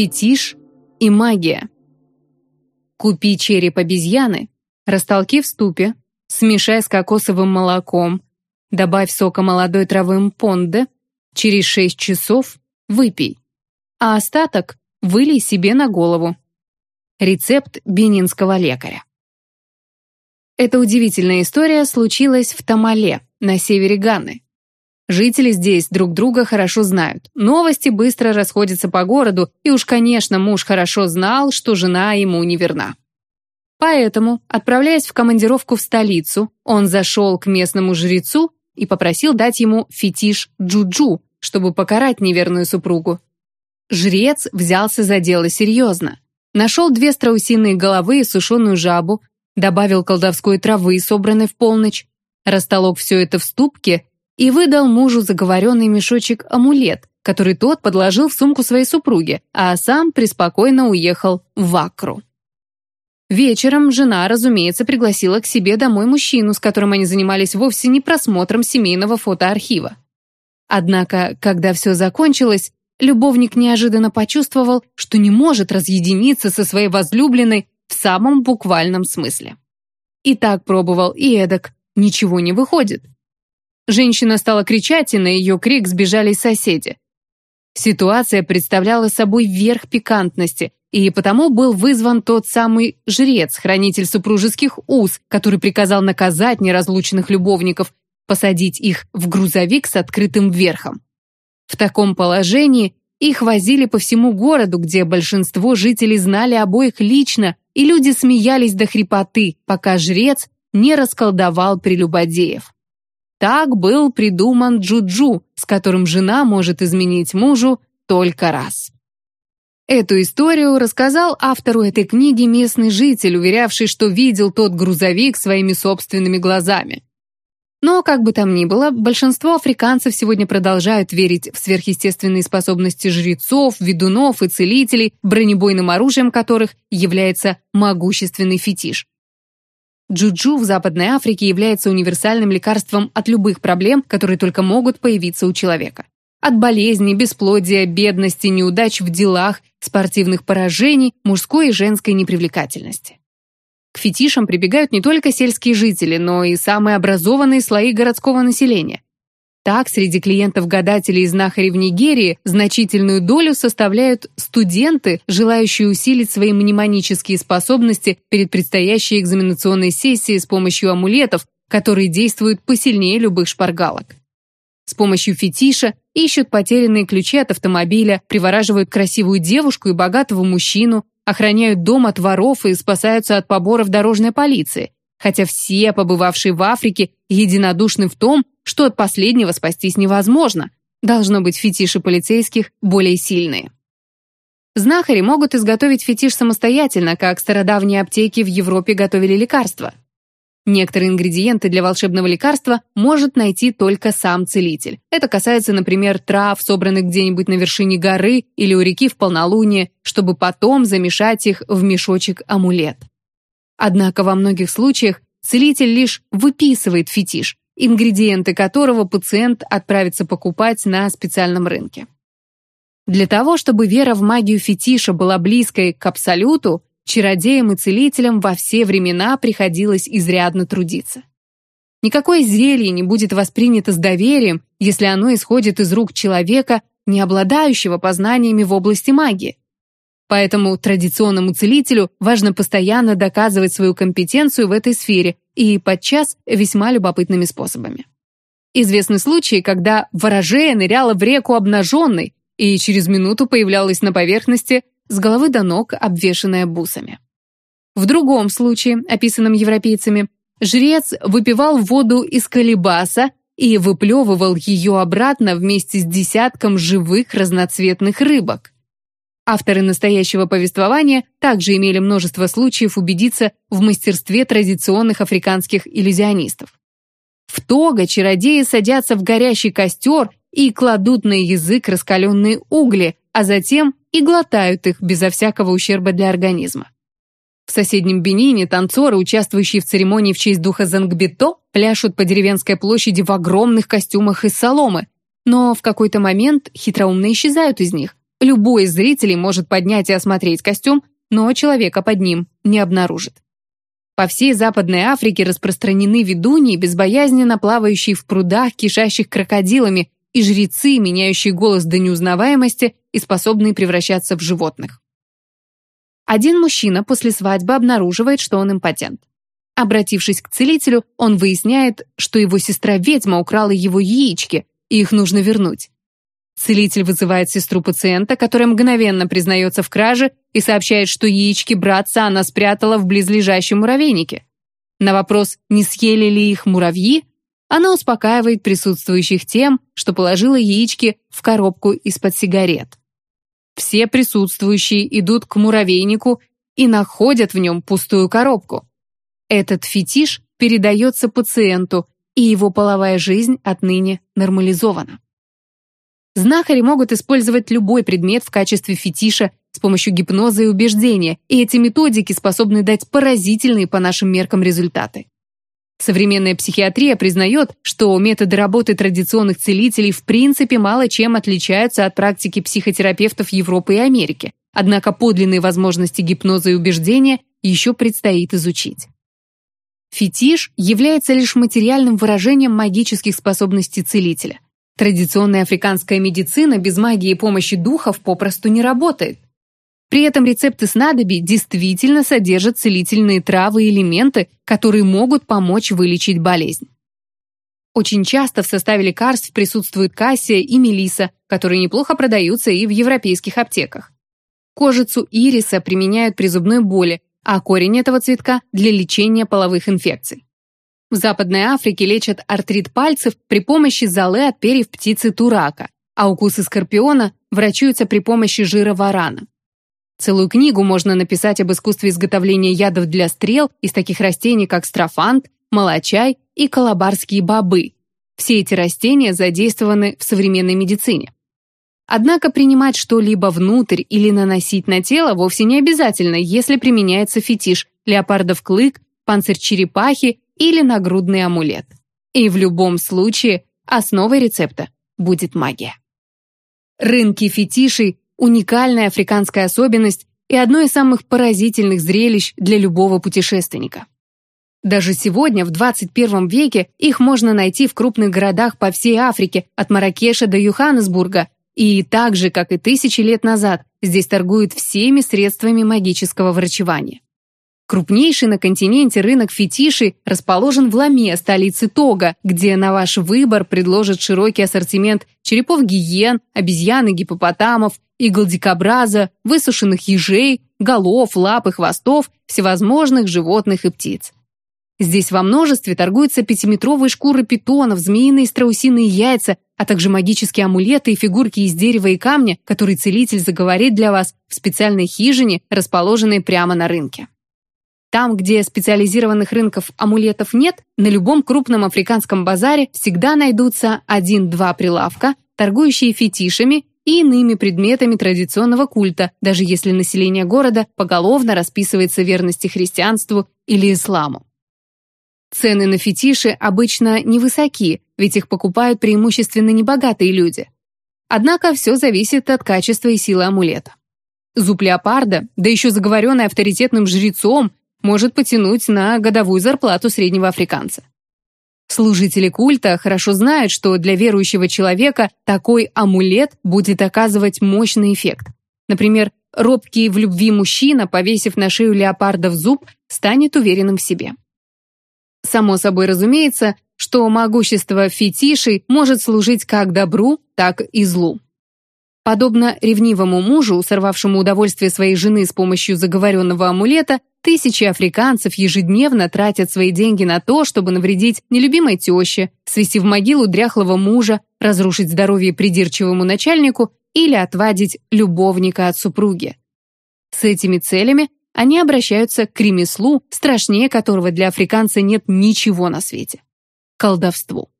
Фетиш и магия. Купи череп обезьяны, растолки в ступе, смешай с кокосовым молоком, добавь сока молодой травы мпонде, через 6 часов выпей, а остаток вылей себе на голову. Рецепт бенинского лекаря. Эта удивительная история случилась в Тамале, на севере Ганны. Жители здесь друг друга хорошо знают. Новости быстро расходятся по городу, и уж, конечно, муж хорошо знал, что жена ему не верна. Поэтому, отправляясь в командировку в столицу, он зашел к местному жрецу и попросил дать ему фетиш Джуджу, чтобы покарать неверную супругу. Жрец взялся за дело серьезно. Нашел две страусиные головы и сушеную жабу, добавил колдовской травы, собранной в полночь, растолок все это в ступке и выдал мужу заговоренный мешочек амулет, который тот подложил в сумку своей супруги, а сам преспокойно уехал в Акру. Вечером жена, разумеется, пригласила к себе домой мужчину, с которым они занимались вовсе не просмотром семейного фотоархива. Однако, когда все закончилось, любовник неожиданно почувствовал, что не может разъединиться со своей возлюбленной в самом буквальном смысле. И так пробовал, и эдак, ничего не выходит. Женщина стала кричать, и на ее крик сбежали соседи. Ситуация представляла собой верх пикантности, и потому был вызван тот самый жрец, хранитель супружеских уз, который приказал наказать неразлучных любовников, посадить их в грузовик с открытым верхом. В таком положении их возили по всему городу, где большинство жителей знали обоих лично, и люди смеялись до хрипоты, пока жрец не расколдовал прелюбодеев. Так был придуман джуджу, с которым жена может изменить мужу только раз. Эту историю рассказал автору этой книги местный житель, уверявший, что видел тот грузовик своими собственными глазами. Но, как бы там ни было, большинство африканцев сегодня продолжают верить в сверхъестественные способности жрецов, ведунов и целителей, бронебойным оружием которых является могущественный фетиш. Джуджу в Западной Африке является универсальным лекарством от любых проблем, которые только могут появиться у человека. От болезней, бесплодия, бедности, неудач в делах, спортивных поражений, мужской и женской непривлекательности. К фетишам прибегают не только сельские жители, но и самые образованные слои городского населения. Так, среди клиентов-гадателей и знахарей в Нигерии значительную долю составляют студенты, желающие усилить свои мнемонические способности перед предстоящей экзаменационной сессией с помощью амулетов, которые действуют посильнее любых шпаргалок. С помощью фетиша ищут потерянные ключи от автомобиля, привораживают красивую девушку и богатого мужчину, охраняют дом от воров и спасаются от поборов дорожной полиции, хотя все, побывавшие в Африке, единодушны в том, что от последнего спастись невозможно. Должно быть, фетиши полицейских более сильные. Знахари могут изготовить фетиш самостоятельно, как стародавние аптеки в Европе готовили лекарства. Некоторые ингредиенты для волшебного лекарства может найти только сам целитель. Это касается, например, трав, собранных где-нибудь на вершине горы или у реки в полнолуние, чтобы потом замешать их в мешочек-амулет. Однако во многих случаях целитель лишь выписывает фетиш, ингредиенты которого пациент отправится покупать на специальном рынке. Для того, чтобы вера в магию фетиша была близкой к абсолюту, чародеям и целителям во все времена приходилось изрядно трудиться. Никакое зелье не будет воспринято с доверием, если оно исходит из рук человека, не обладающего познаниями в области магии. Поэтому традиционному целителю важно постоянно доказывать свою компетенцию в этой сфере и подчас весьма любопытными способами. Известны случаи, когда ворожея ныряла в реку обнаженной и через минуту появлялась на поверхности с головы до ног, обвешанная бусами. В другом случае, описанном европейцами, жрец выпивал воду из колебаса и выплевывал ее обратно вместе с десятком живых разноцветных рыбок. Авторы настоящего повествования также имели множество случаев убедиться в мастерстве традиционных африканских иллюзионистов. В Того чародеи садятся в горящий костер и кладут на язык раскаленные угли, а затем и глотают их безо всякого ущерба для организма. В соседнем Бенине танцоры, участвующие в церемонии в честь духа Зангбито, пляшут по деревенской площади в огромных костюмах из соломы, но в какой-то момент хитроумно исчезают из них, Любой из зрителей может поднять и осмотреть костюм, но человека под ним не обнаружит. По всей Западной Африке распространены ведуньи, безбоязненно плавающие в прудах, кишащих крокодилами, и жрецы, меняющие голос до неузнаваемости и способные превращаться в животных. Один мужчина после свадьбы обнаруживает, что он импотент. Обратившись к целителю, он выясняет, что его сестра-ведьма украла его яички, и их нужно вернуть. Целитель вызывает сестру пациента, которая мгновенно признается в краже и сообщает, что яички братца она спрятала в близлежащем муравейнике. На вопрос, не съели ли их муравьи, она успокаивает присутствующих тем, что положила яички в коробку из-под сигарет. Все присутствующие идут к муравейнику и находят в нем пустую коробку. Этот фетиш передается пациенту, и его половая жизнь отныне нормализована. Знахари могут использовать любой предмет в качестве фетиша с помощью гипноза и убеждения, и эти методики способны дать поразительные по нашим меркам результаты. Современная психиатрия признает, что методы работы традиционных целителей в принципе мало чем отличаются от практики психотерапевтов Европы и Америки, однако подлинные возможности гипноза и убеждения еще предстоит изучить. Фетиш является лишь материальным выражением магических способностей целителя. Традиционная африканская медицина без магии и помощи духов попросту не работает. При этом рецепты снадобий действительно содержат целительные травы и элементы, которые могут помочь вылечить болезнь. Очень часто в составе лекарств присутствуют кассия и мелиса, которые неплохо продаются и в европейских аптеках. Кожицу ириса применяют при зубной боли, а корень этого цветка – для лечения половых инфекций. В Западной Африке лечат артрит пальцев при помощи золы от перьев птицы турака, а укусы скорпиона врачуются при помощи жира варана. Целую книгу можно написать об искусстве изготовления ядов для стрел из таких растений, как строфант, молочай и колобарские бобы. Все эти растения задействованы в современной медицине. Однако принимать что-либо внутрь или наносить на тело вовсе не обязательно, если применяется фетиш, леопардов клык, панцирь черепахи или нагрудный амулет. И в любом случае основой рецепта будет магия. Рынки фетишей уникальная африканская особенность и одно из самых поразительных зрелищ для любого путешественника. Даже сегодня, в 21 веке, их можно найти в крупных городах по всей Африке, от Маракеша до Йоханнесбурга, и так же, как и тысячи лет назад, здесь торгуют всеми средствами магического врачевания. Крупнейший на континенте рынок фетиши расположен в Ламе, столице Тога, где на ваш выбор предложат широкий ассортимент черепов гиен, обезьян и гипопотамов, игл дикобраза, высушенных ежей, голов, лап и хвостов, всевозможных животных и птиц. Здесь во множестве торгуются пятиметровые шкуры питонов, змеиные и страусиные яйца, а также магические амулеты и фигурки из дерева и камня, которые целитель заговорит для вас в специальной хижине, расположенной прямо на рынке. Там, где специализированных рынков амулетов нет, на любом крупном африканском базаре всегда найдутся один-два прилавка, торгующие фетишами и иными предметами традиционного культа, даже если население города поголовно расписывается верности христианству или исламу. Цены на фетиши обычно невысоки, ведь их покупают преимущественно небогатые люди. Однако все зависит от качества и силы амулета. Зуб леопарда, да еще заговоренный авторитетным жрецом, может потянуть на годовую зарплату среднего африканца. Служители культа хорошо знают, что для верующего человека такой амулет будет оказывать мощный эффект. Например, робкий в любви мужчина, повесив на шею леопарда в зуб, станет уверенным в себе. Само собой разумеется, что могущество фетишей может служить как добру, так и злу. Подобно ревнивому мужу, сорвавшему удовольствие своей жены с помощью заговоренного амулета, тысячи африканцев ежедневно тратят свои деньги на то, чтобы навредить нелюбимой теще, свести в могилу дряхлого мужа, разрушить здоровье придирчивому начальнику или отвадить любовника от супруги. С этими целями они обращаются к ремеслу, страшнее которого для африканца нет ничего на свете – колдовству.